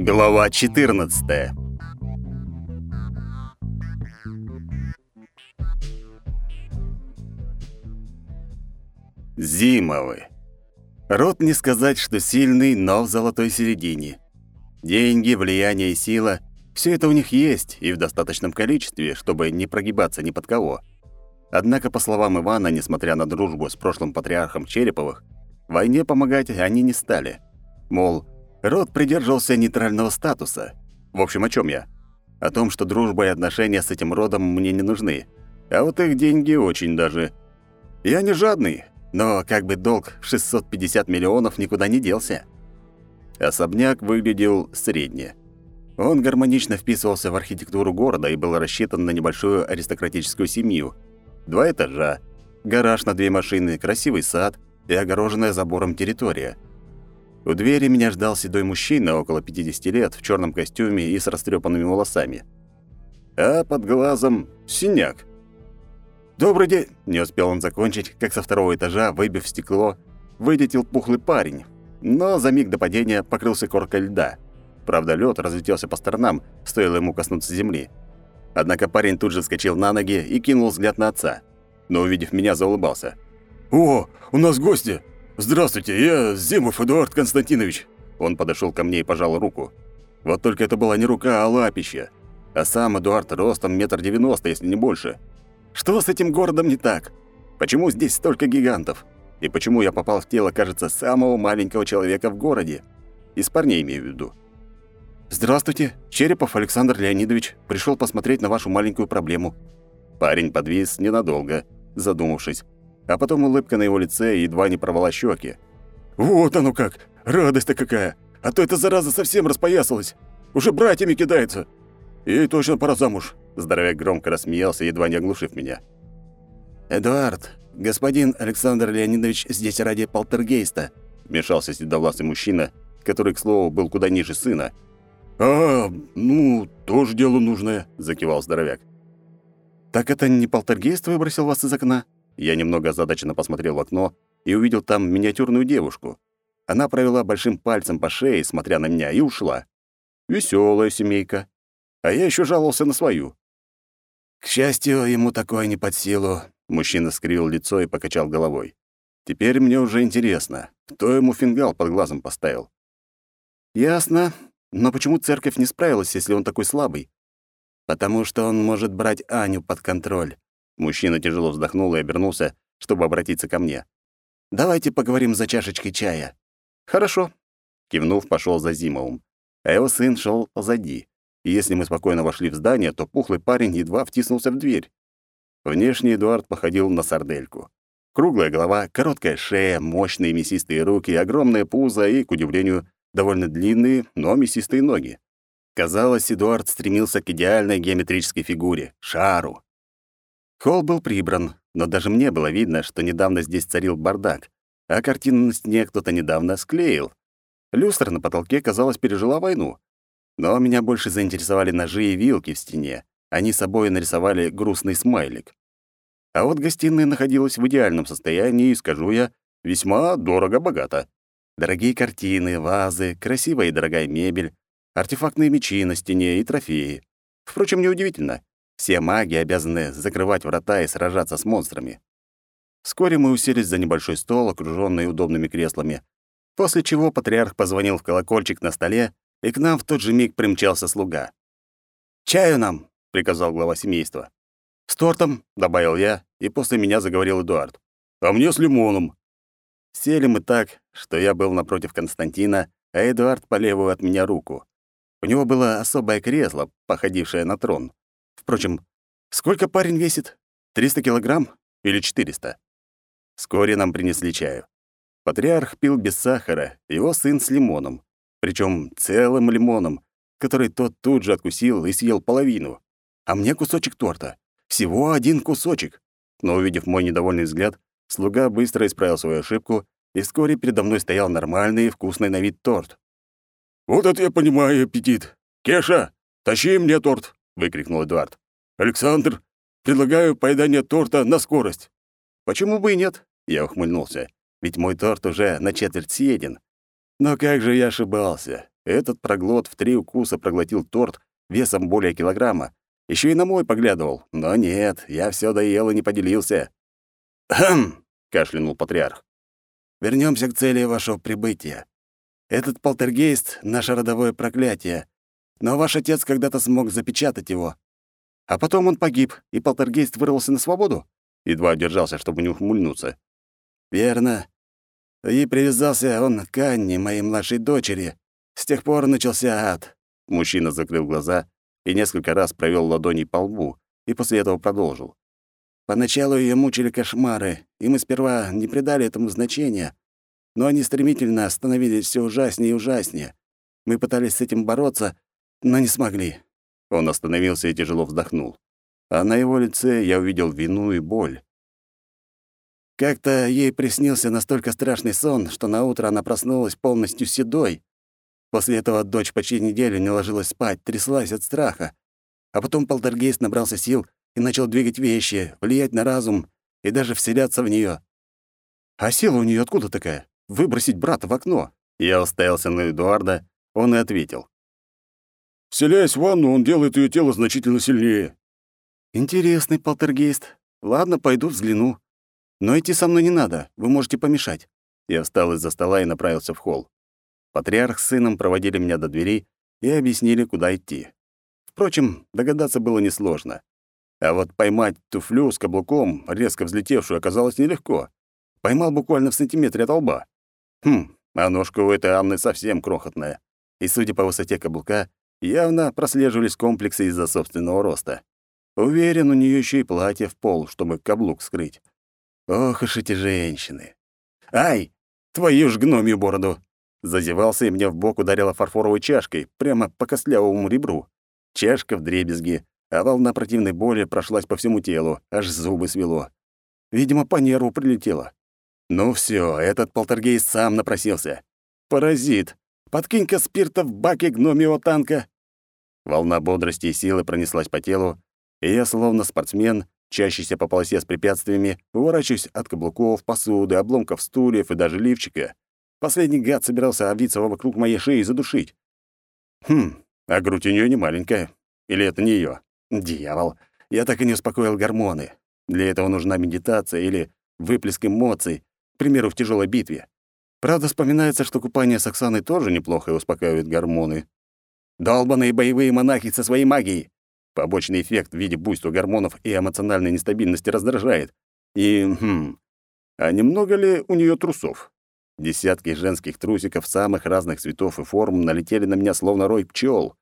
Глава 14. Зимовы. Род не сказать, что сильный, но в золотой середине. Деньги, влияние и сила — все это у них есть и в достаточном количестве, чтобы не прогибаться ни под кого. Однако, по словам Ивана, несмотря на дружбу с прошлым патриархом Череповых, войне помогать они не стали. Мол, род придерживался нейтрального статуса. В общем, о чем я? О том, что дружба и отношения с этим родом мне не нужны. А вот их деньги очень даже. Я не жадный, но как бы долг в 650 миллионов никуда не делся. Особняк выглядел средне. Он гармонично вписывался в архитектуру города и был рассчитан на небольшую аристократическую семью. Два этажа, гараж на две машины, красивый сад и огороженная забором территория. У двери меня ждал седой мужчина около 50 лет в черном костюме и с растрепанными волосами. А под глазом синяк. «Добрый день!» — не успел он закончить, как со второго этажа, выбив стекло, вылетел пухлый парень, но за миг до падения покрылся коркой льда. Правда, лед разлетелся по сторонам, стоило ему коснуться земли. Однако парень тут же вскочил на ноги и кинул взгляд на отца. Но, увидев меня, заулыбался. «О, у нас гости! Здравствуйте, я Зимов Эдуард Константинович!» Он подошел ко мне и пожал руку. Вот только это была не рука, а лапища. А сам Эдуард ростом метр девяносто, если не больше. Что с этим городом не так? Почему здесь столько гигантов? И почему я попал в тело, кажется, самого маленького человека в городе? Из парней имею в виду. «Здравствуйте, Черепов Александр Леонидович. Пришел посмотреть на вашу маленькую проблему». Парень подвис ненадолго, задумавшись, а потом улыбка на его лице едва не порвала щеки. «Вот оно как! Радость-то какая! А то эта зараза совсем распоясалась! Уже братьями кидается! Ей точно пора замуж!» Здоровяк громко рассмеялся, едва не оглушив меня. «Эдуард, господин Александр Леонидович здесь ради полтергейста», вмешался седовласый мужчина, который, к слову, был куда ниже сына. «А, ну, тоже дело нужное», — закивал здоровяк. «Так это не полтергейст выбросил вас из окна?» Я немного озадаченно посмотрел в окно и увидел там миниатюрную девушку. Она провела большим пальцем по шее, смотря на меня, и ушла. Веселая семейка. А я еще жаловался на свою. К счастью, ему такое не под силу. Мужчина скривил лицо и покачал головой. Теперь мне уже интересно, кто ему фингал под глазом поставил. Ясно. Но почему церковь не справилась, если он такой слабый? Потому что он может брать Аню под контроль. Мужчина тяжело вздохнул и обернулся, чтобы обратиться ко мне. Давайте поговорим за чашечкой чая. Хорошо. Кивнув, пошел за Зимовым. А его сын шел позади и если мы спокойно вошли в здание, то пухлый парень едва втиснулся в дверь. Внешне Эдуард походил на сардельку. Круглая голова, короткая шея, мощные мясистые руки, огромное пузо и, к удивлению, довольно длинные, но мясистые ноги. Казалось, Эдуард стремился к идеальной геометрической фигуре — шару. Холл был прибран, но даже мне было видно, что недавно здесь царил бардак, а картину на стене кто-то недавно склеил. Люстра на потолке, казалось, пережила войну. Но меня больше заинтересовали ножи и вилки в стене. Они собой нарисовали грустный смайлик. А вот гостиная находилась в идеальном состоянии, и, скажу я, весьма дорого-богато. Дорогие картины, вазы, красивая и дорогая мебель, артефактные мечи на стене и трофеи. Впрочем, неудивительно. Все маги обязаны закрывать врата и сражаться с монстрами. Вскоре мы уселись за небольшой стол, окружённый удобными креслами, после чего патриарх позвонил в колокольчик на столе, и к нам в тот же миг примчался слуга. «Чаю нам!» — приказал глава семейства. «С тортом!» — добавил я, и после меня заговорил Эдуард. «А мне с лимоном!» Сели мы так, что я был напротив Константина, а Эдуард по левую от меня руку. У него было особое кресло, походившее на трон. Впрочем, сколько парень весит? 300 килограмм или 400? Вскоре нам принесли чаю. Патриарх пил без сахара, его сын с лимоном причем целым лимоном, который тот тут же откусил и съел половину. А мне кусочек торта. Всего один кусочек. Но, увидев мой недовольный взгляд, слуга быстро исправил свою ошибку, и вскоре передо мной стоял нормальный и вкусный на вид торт. «Вот это я понимаю аппетит! Кеша, тащи мне торт!» — выкрикнул Эдуард. «Александр, предлагаю поедание торта на скорость». «Почему бы и нет?» — я ухмыльнулся. «Ведь мой торт уже на четверть съеден. Но как же я ошибался. этот проглот в три укуса проглотил торт весом более килограмма. Еще и на мой поглядывал. Но нет, я все доел и не поделился. «Хм!» — кашлянул патриарх. Вернемся к цели вашего прибытия. Этот полтергейст — наше родовое проклятие, но ваш отец когда-то смог запечатать его. А потом он погиб, и полтергейст вырвался на свободу?» Едва удержался, чтобы не ухмыльнуться. «Верно. И привязался он к Анне, моей младшей дочери. С тех пор начался ад». Мужчина закрыл глаза и несколько раз провел ладоней по лбу, и после этого продолжил. Поначалу ее мучили кошмары, и мы сперва не придали этому значения, но они стремительно становились все ужаснее и ужаснее. Мы пытались с этим бороться, но не смогли. Он остановился и тяжело вздохнул. А на его лице я увидел вину и боль. Как-то ей приснился настолько страшный сон, что на утро она проснулась полностью седой. После этого дочь почти неделю не ложилась спать, тряслась от страха. А потом полтергейст набрался сил и начал двигать вещи, влиять на разум и даже вселяться в нее. А сила у нее откуда такая? Выбросить брата в окно? Я уставился на Эдуарда, он и ответил. Вселяясь в ванну, он делает ее тело значительно сильнее. Интересный полтергейст. Ладно, пойду взгляну. Но идти со мной не надо, вы можете помешать. Я встал из-за стола и направился в холл. Патриарх с сыном проводили меня до двери и объяснили, куда идти. Впрочем, догадаться было несложно. А вот поймать туфлю с каблуком, резко взлетевшую, оказалось нелегко. Поймал буквально в сантиметре от лба. Хм, а ножка у этой Анны совсем крохотная. И, судя по высоте каблука, явно прослеживались комплексы из-за собственного роста. Уверен, у нее еще и платье в пол, чтобы каблук скрыть. Ох уж эти женщины. Ай! Твою ж гномью бороду! Зазевался и мне в бок ударила фарфоровой чашкой, прямо по костлявому ребру. Чашка в дребезги, а волна противной боли прошлась по всему телу, аж зубы свело. Видимо, по нерву прилетело. Ну все, этот полтергейст сам напросился. Паразит. Подкинь-ка спирта в баке гномиего танка. Волна бодрости и силы пронеслась по телу, и я, словно спортсмен, чащийся по полосе с препятствиями, уворачиваюсь от каблуков, посуды, обломков стульев и даже лифчика. Последний гад собирался обвиться вокруг моей шеи и задушить. Хм, а грудь у нее не маленькая. Или это не ее? Дьявол, я так и не успокоил гормоны. Для этого нужна медитация или выплеск эмоций, к примеру, в тяжелой битве. Правда, вспоминается, что купание с Оксаной тоже неплохо успокаивает гормоны. Долбаные боевые монахи со своей магией. Побочный эффект в виде буйства гормонов и эмоциональной нестабильности раздражает. И, хм, а немного ли у нее трусов? Десятки женских трусиков самых разных цветов и форм налетели на меня словно рой пчел.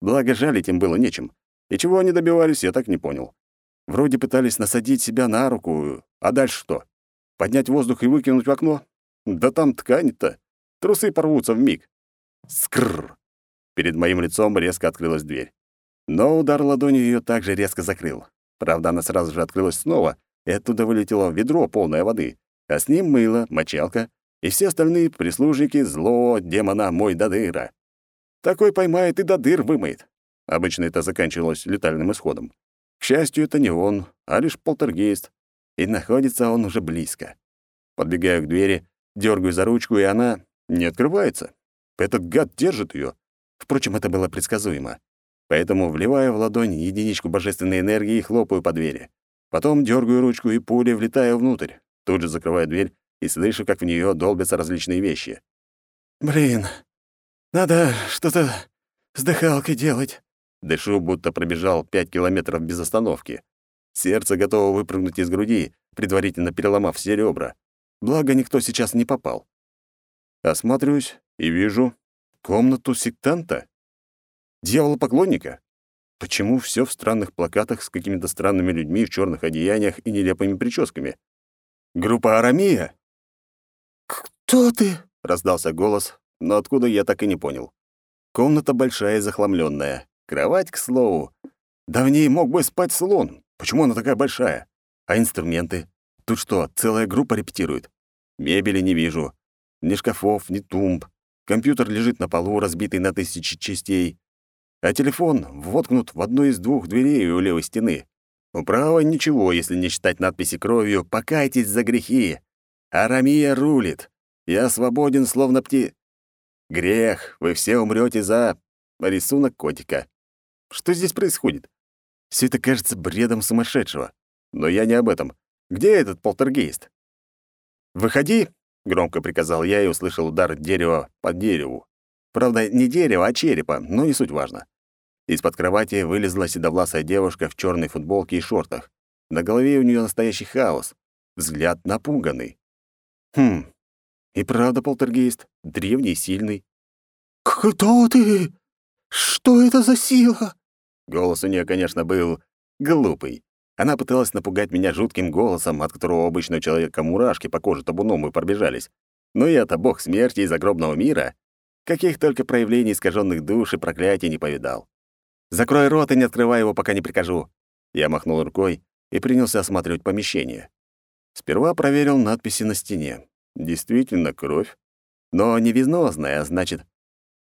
Благо, жалить им было нечем. И чего они добивались, я так не понял. Вроде пытались насадить себя на руку, а дальше что? Поднять воздух и выкинуть в окно? Да там ткань-то. Трусы порвутся в миг. Скррр. Перед моим лицом резко открылась дверь. Но удар ладонью ее также резко закрыл. Правда, она сразу же открылась снова, и оттуда вылетело ведро, полное воды, а с ним мыло, мочалка и все остальные прислужники злого демона мой Дадыра. Такой поймает и Дадыр вымоет. Обычно это заканчивалось летальным исходом. К счастью, это не он, а лишь полтергейст. И находится он уже близко. Подбегаю к двери, дергаю за ручку, и она не открывается. Этот гад держит ее. Впрочем, это было предсказуемо. Поэтому вливаю в ладонь единичку божественной энергии и хлопаю по двери. Потом дергаю ручку и пулей влетаю внутрь. Тут же закрываю дверь и слышу, как в нее долбятся различные вещи. «Блин, надо что-то с дыхалкой делать», Дышу, будто пробежал пять километров без остановки. Сердце готово выпрыгнуть из груди, предварительно переломав все ребра. Благо, никто сейчас не попал. Осматриваюсь и вижу комнату сектанта. Дьявола-поклонника. Почему все в странных плакатах с какими-то странными людьми в черных одеяниях и нелепыми прическами? Группа Арамия? «Кто ты?» — раздался голос, но откуда я так и не понял. Комната большая и захламленная. Кровать, к слову. Да в ней мог бы спать слон. Почему она такая большая? А инструменты? Тут что, целая группа репетирует? Мебели не вижу. Ни шкафов, ни тумб. Компьютер лежит на полу, разбитый на тысячи частей. А телефон воткнут в одну из двух дверей у левой стены. У правой ничего, если не считать надписи кровью «Покайтесь за грехи». Арамия рулит. Я свободен, словно пти... Грех, вы все умрете за... Рисунок котика. Что здесь происходит? Все это кажется бредом сумасшедшего. Но я не об этом. Где этот полтергейст? «Выходи!» — громко приказал я и услышал удар дерева по дереву. Правда, не дерева, а черепа, но не суть важно. Из-под кровати вылезла седовласая девушка в черной футболке и шортах. На голове у нее настоящий хаос. Взгляд напуганный. Хм, и правда полтергейст, древний и сильный. «Кто ты? Что это за сила?» Голос у нее, конечно, был глупый. Она пыталась напугать меня жутким голосом, от которого у обычного человека мурашки по коже табуном и пробежались. Но я-то бог смерти из загробного мира. Каких только проявлений искаженных душ и проклятий не повидал. «Закрой рот и не открывай его, пока не прикажу». Я махнул рукой и принялся осматривать помещение. Сперва проверил надписи на стене. Действительно, кровь. Но не везнозная, а значит...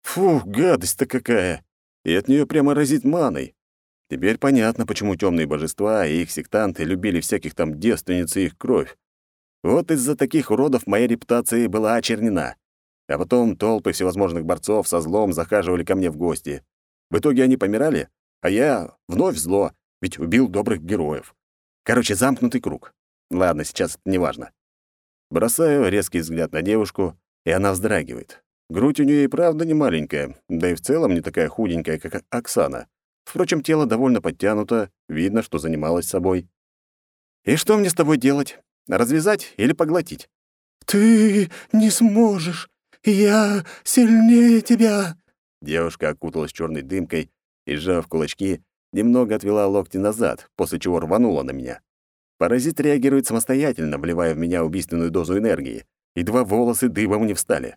Фу, гадость-то какая! И от нее прямо разит маной. Теперь понятно, почему темные божества и их сектанты любили всяких там девственниц и их кровь. Вот из-за таких уродов моя репутация была очернена. А потом толпы всевозможных борцов со злом захаживали ко мне в гости. В итоге они помирали, а я вновь зло, ведь убил добрых героев. Короче, замкнутый круг. Ладно, сейчас это не важно. Бросаю резкий взгляд на девушку, и она вздрагивает. Грудь у нее и правда не маленькая, да и в целом не такая худенькая, как Оксана. Впрочем, тело довольно подтянуто, видно, что занималась собой. «И что мне с тобой делать? Развязать или поглотить?» «Ты не сможешь. Я сильнее тебя». Девушка окуталась черной дымкой и, сжав кулачки, немного отвела локти назад, после чего рванула на меня. Паразит реагирует самостоятельно, вливая в меня убийственную дозу энергии, и два волосы дыбом не встали.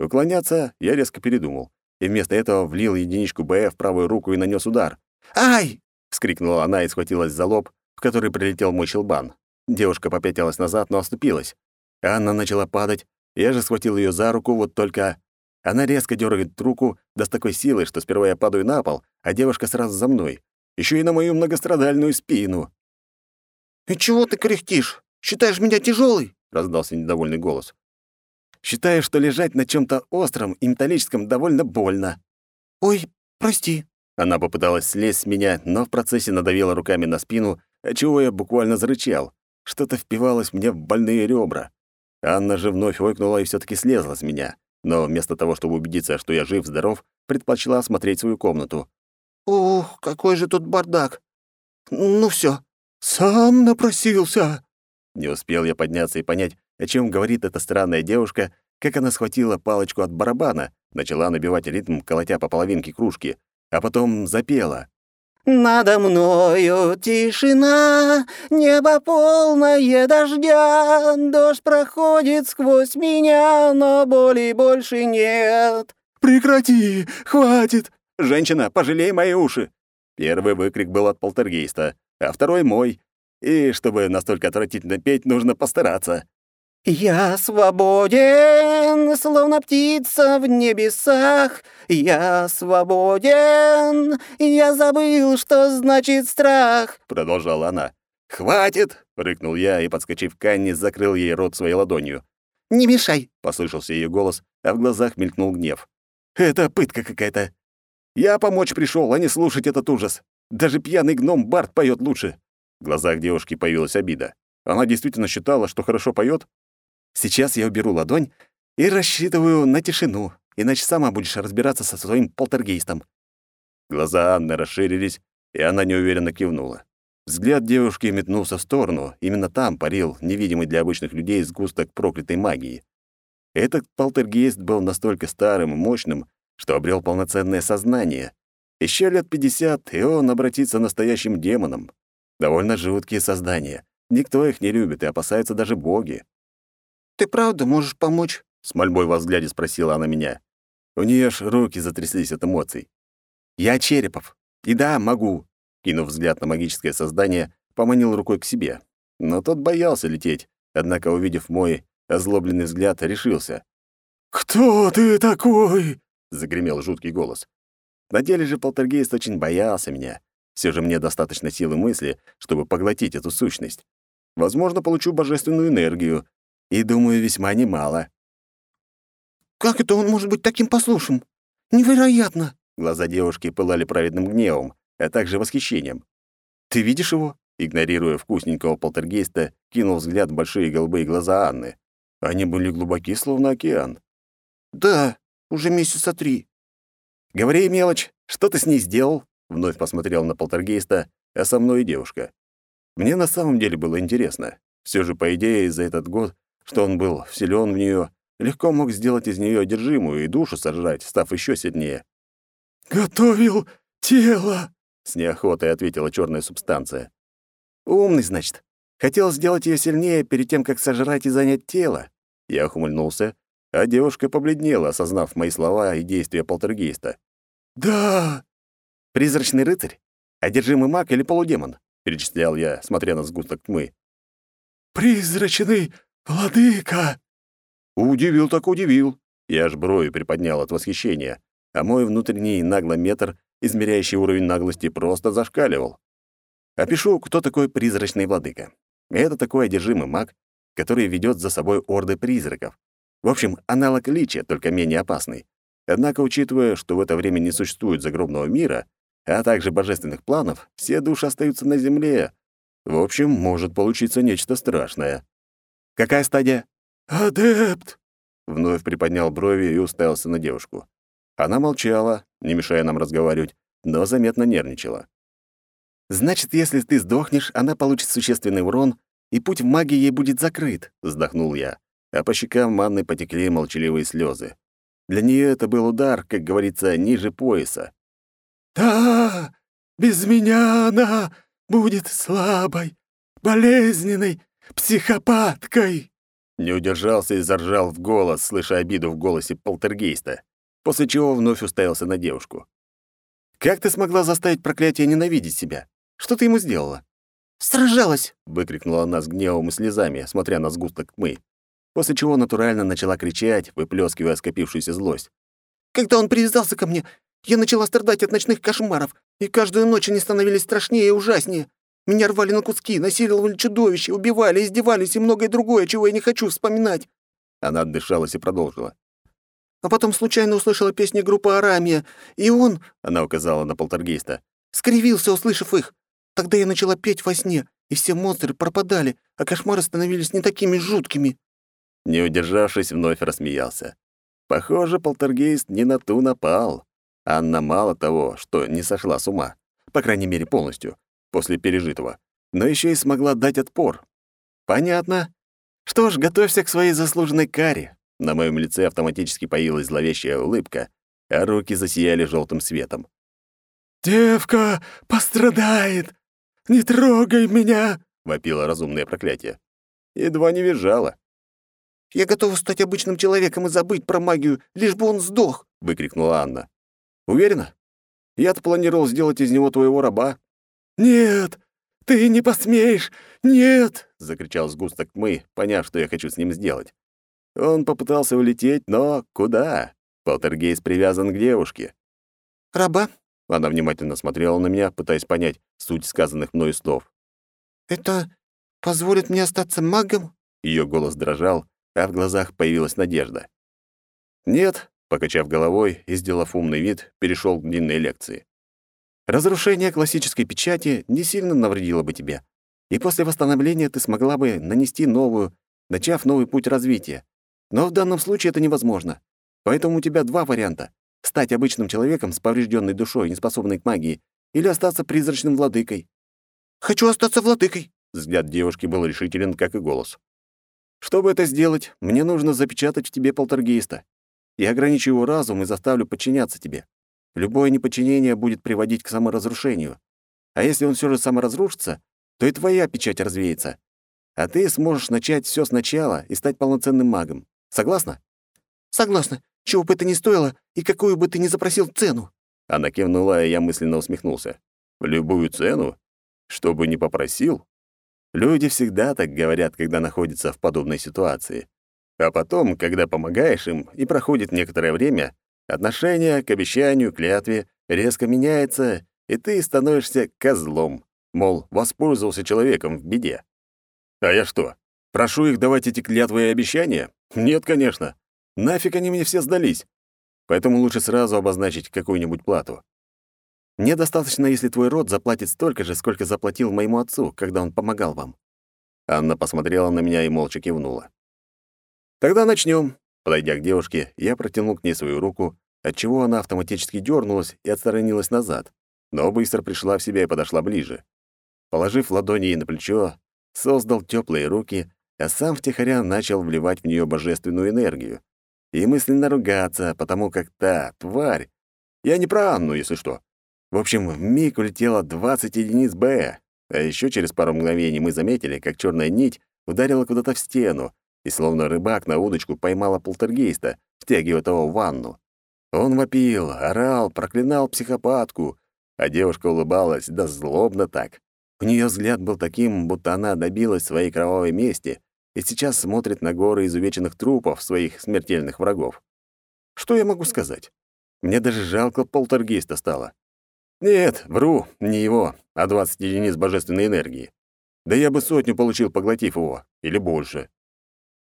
Уклоняться я резко передумал и вместо этого влил единичку Б в правую руку и нанес удар. «Ай!» — вскрикнула она и схватилась за лоб, в который прилетел мой щелбан. Девушка попятилась назад, но оступилась. Анна начала падать, я же схватил ее за руку, вот только... Она резко дергает руку, да с такой силой, что сперва я падаю на пол, а девушка сразу за мной. Еще и на мою многострадальную спину. «И чего ты кряхтишь? Считаешь меня тяжелый? раздался недовольный голос. Считаю, что лежать на чем то остром и металлическом довольно больно». «Ой, прости». Она попыталась слезть с меня, но в процессе надавила руками на спину, отчего я буквально зарычал. Что-то впивалось мне в больные ребра. Анна же вновь ойкнула и все таки слезла с меня, но вместо того, чтобы убедиться, что я жив-здоров, предпочла осмотреть свою комнату. «Ух, какой же тут бардак! Ну все, сам напросился!» Не успел я подняться и понять, о чем говорит эта странная девушка, как она схватила палочку от барабана, начала набивать ритм, колотя по половинке кружки, а потом запела. «Надо мною тишина, небо полное дождя, дождь проходит сквозь меня, но боли больше нет». «Прекрати! Хватит!» «Женщина, пожалей мои уши!» Первый выкрик был от полтергейста, а второй — мой. И чтобы настолько отвратительно петь, нужно постараться. «Я свободен, словно птица в небесах. Я свободен, я забыл, что значит страх», — продолжала она. «Хватит!» — рыкнул я и, подскочив к Анне, закрыл ей рот своей ладонью. «Не мешай!» — послышался ее голос, а в глазах мелькнул гнев. «Это пытка какая-то. Я помочь пришел, а не слушать этот ужас. Даже пьяный гном Барт поет лучше». В глазах девушки появилась обида. Она действительно считала, что хорошо поет, Сейчас я уберу ладонь и рассчитываю на тишину, иначе сама будешь разбираться со своим полтергейстом». Глаза Анны расширились, и она неуверенно кивнула. Взгляд девушки метнулся в сторону, именно там парил невидимый для обычных людей сгусток проклятой магии. Этот полтергейст был настолько старым и мощным, что обрел полноценное сознание. Еще лет пятьдесят, и он обратится настоящим демоном. Довольно жуткие создания. Никто их не любит и опасаются даже боги. Ты правда можешь помочь?» — с мольбой во взгляде спросила она меня. У нее аж руки затряслись от эмоций. «Я Черепов. И да, могу», — кинув взгляд на магическое создание, поманил рукой к себе. Но тот боялся лететь, однако, увидев мой озлобленный взгляд, решился. «Кто ты такой?» — загремел жуткий голос. На деле же полтергейст очень боялся меня. Все же мне достаточно силы мысли, чтобы поглотить эту сущность. Возможно, получу божественную энергию, и, думаю, весьма немало. Как это он может быть таким послушным? Невероятно!» Глаза девушки пылали праведным гневом, а также восхищением. «Ты видишь его?» Игнорируя вкусненького полтергейста, кинул взгляд в большие голубые глаза Анны. Они были глубоки, словно океан. «Да, уже месяца три». «Говори, мелочь, что ты с ней сделал?» Вновь посмотрел на полтергейста, а со мной и девушка. Мне на самом деле было интересно. Все же, по идее, за этот год, что он был вселен в нее, легко мог сделать из нее одержимую и душу сожрать, став еще сильнее. «Готовил тело!» — с неохотой ответила черная субстанция. «Умный, значит. Хотел сделать ее сильнее перед тем, как сожрать и занять тело». Я ухмыльнулся, а девушка побледнела, осознав мои слова и действия полтергейста. «Да!» «Призрачный рыцарь? Одержимый маг или полудемон?» — перечислял я, смотря на сгусток тьмы. «Призрачный владыка!» Удивил так удивил. Я аж брови приподнял от восхищения, а мой внутренний наглометр, измеряющий уровень наглости, просто зашкаливал. Опишу, кто такой призрачный владыка. Это такой одержимый маг, который ведет за собой орды призраков. В общем, аналог личия, только менее опасный. Однако, учитывая, что в это время не существует загробного мира, а также божественных планов, все души остаются на земле. В общем, может получиться нечто страшное. Какая стадия? «Адепт!» Вновь приподнял брови и уставился на девушку. Она молчала, не мешая нам разговаривать, но заметно нервничала. «Значит, если ты сдохнешь, она получит существенный урон, и путь в магии ей будет закрыт», — вздохнул я, а по щекам манны потекли молчаливые слезы. Для нее это был удар, как говорится, ниже пояса. «Да, без меня она будет слабой, болезненной, психопаткой!» Не удержался и заржал в голос, слыша обиду в голосе полтергейста, после чего вновь уставился на девушку. «Как ты смогла заставить проклятие ненавидеть себя? Что ты ему сделала?» «Сражалась!» — выкрикнула она с гневом и слезами, смотря на сгусток тьмы, после чего натурально начала кричать, выплескивая скопившуюся злость. «Когда он привязался ко мне, я начала страдать от ночных кошмаров, и каждую ночь они становились страшнее и ужаснее. Меня рвали на куски, насиловали чудовища, убивали, издевались и многое другое, чего я не хочу вспоминать». Она отдышалась и продолжила. «А потом случайно услышала песни группы «Арамия», и он...» — она указала на полтергейста. «Скривился, услышав их. Тогда я начала петь во сне, и все монстры пропадали, а кошмары становились не такими жуткими». Не удержавшись, вновь рассмеялся. Похоже, полтергейст не на ту напал. Анна мало того, что не сошла с ума, по крайней мере, полностью, после пережитого, но еще и смогла дать отпор. Понятно. Что ж, готовься к своей заслуженной каре. На моем лице автоматически появилась зловещая улыбка, а руки засияли желтым светом. «Девка пострадает! Не трогай меня!» — вопило разумное проклятие. Едва не визжало. «Я готова стать обычным человеком и забыть про магию, лишь бы он сдох!» — выкрикнула Анна. «Уверена? Я-то планировал сделать из него твоего раба». «Нет, ты не посмеешь! Нет!» — закричал сгусток тьмы, поняв, что я хочу с ним сделать. Он попытался улететь, но куда? Полтергейст привязан к девушке. «Раба?» — она внимательно смотрела на меня, пытаясь понять суть сказанных мною слов. «Это позволит мне остаться магом?» Ее голос дрожал, а в глазах появилась надежда. «Нет», — покачав головой и сделав умный вид, перешел к длинной лекции. «Разрушение классической печати не сильно навредило бы тебе, и после восстановления ты смогла бы нанести новую, начав новый путь развития. Но в данном случае это невозможно. Поэтому у тебя два варианта — стать обычным человеком с поврежденной душой, неспособной к магии, или остаться призрачным владыкой». «Хочу остаться владыкой», — взгляд девушки был решителен, как и голос. Чтобы это сделать, мне нужно запечатать в тебе полтергейста. Я ограничу его разум и заставлю подчиняться тебе. Любое неподчинение будет приводить к саморазрушению. А если он все же саморазрушится, то и твоя печать развеется. А ты сможешь начать все сначала и стать полноценным магом. Согласна? Согласна. Чего бы это ни стоило и какую бы ты ни запросил цену. Она кивнула, и я мысленно усмехнулся. В любую цену? Что бы ни попросил? Люди всегда так говорят, когда находятся в подобной ситуации. А потом, когда помогаешь им, и проходит некоторое время, отношение к обещанию, клятве резко меняется, и ты становишься козлом, мол, воспользовался человеком в беде. А я что, прошу их давать эти клятвы и обещания? Нет, конечно. Нафиг они мне все сдались? Поэтому лучше сразу обозначить какую-нибудь плату. Мне достаточно, если твой род заплатит столько же, сколько заплатил моему отцу, когда он помогал вам». Анна посмотрела на меня и молча кивнула. «Тогда начнем. Подойдя к девушке, я протянул к ней свою руку, отчего она автоматически дернулась и отсторонилась назад, но быстро пришла в себя и подошла ближе. Положив ладони ей на плечо, создал теплые руки, а сам втихаря начал вливать в нее божественную энергию. И мысленно ругаться, потому как та, тварь... Я не про Анну, если что. В общем, в миг улетело 20 единиц Б, а еще через пару мгновений мы заметили, как черная нить ударила куда-то в стену, и словно рыбак на удочку поймала полтергейста, втягивая его в ванну. Он вопил, орал, проклинал психопатку, а девушка улыбалась, да злобно так. У нее взгляд был таким, будто она добилась своей кровавой мести и сейчас смотрит на горы изувеченных трупов своих смертельных врагов. Что я могу сказать? Мне даже жалко полтергейста стало. Нет, вру, не его, а 20 единиц божественной энергии. Да я бы сотню получил, поглотив его, или больше.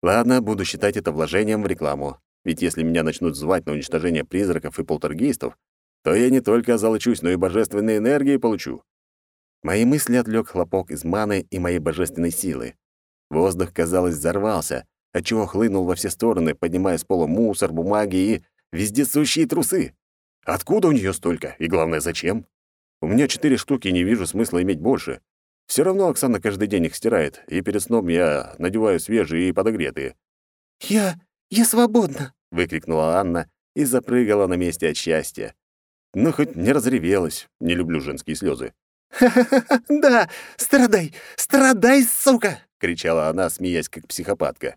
Ладно, буду считать это вложением в рекламу. Ведь если меня начнут звать на уничтожение призраков и полтергейстов, то я не только озолочусь, но и божественной энергии получу. Мои мысли отвлек хлопок из маны и моей божественной силы. Воздух, казалось, взорвался, отчего хлынул во все стороны, поднимая с пола мусор, бумаги и вездесущие трусы. Откуда у нее столько? И главное, зачем? У меня четыре штуки, не вижу смысла иметь больше. Все равно Оксана каждый день их стирает, и перед сном я надеваю свежие и подогретые. «Я... я свободна!» — выкрикнула Анна и запрыгала на месте от счастья. Ну, хоть не разревелась. Не люблю женские слезы. «Ха-ха-ха! Да! Страдай! Страдай, сука!» — кричала она, смеясь как психопатка.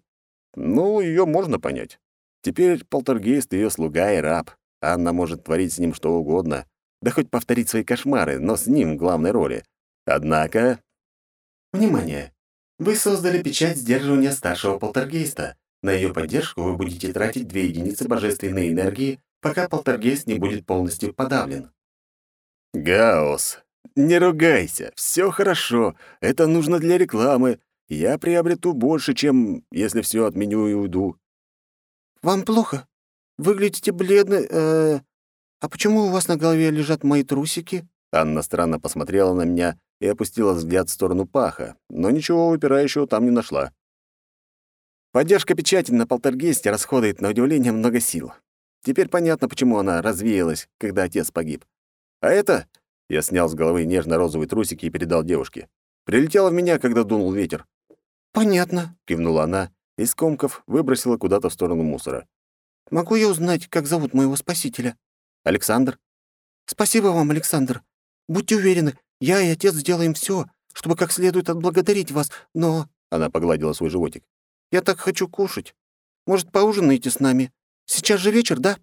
Ну, ее можно понять. Теперь полтергейст — ее слуга и раб. Анна может творить с ним что угодно, да хоть повторить свои кошмары, но с ним в главной роли. Однако... Внимание! Вы создали печать сдерживания старшего полтергейста. На ее поддержку вы будете тратить две единицы божественной энергии, пока полтергейст не будет полностью подавлен. Гаус, не ругайся, все хорошо, это нужно для рекламы. Я приобрету больше, чем если все отменю и уйду. «Вам плохо?» Выглядите бледно. Э, а почему у вас на голове лежат мои трусики?» Анна странно посмотрела на меня и опустила взгляд в сторону паха, но ничего выпирающего там не нашла. Поддержка печати на полтергейсте расходует, на удивление, много сил. Теперь понятно, почему она развеялась, когда отец погиб. А это... Я снял с головы нежно-розовые трусики и передал девушке. Прилетела в меня, когда дунул ветер. «Понятно», — кивнула она и, скомков, выбросила куда-то в сторону мусора. Могу я узнать, как зовут моего спасителя?» «Александр». «Спасибо вам, Александр. Будьте уверены, я и отец сделаем все, чтобы как следует отблагодарить вас, но...» Она погладила свой животик. «Я так хочу кушать. Может, поужинаете с нами? Сейчас же вечер, да?»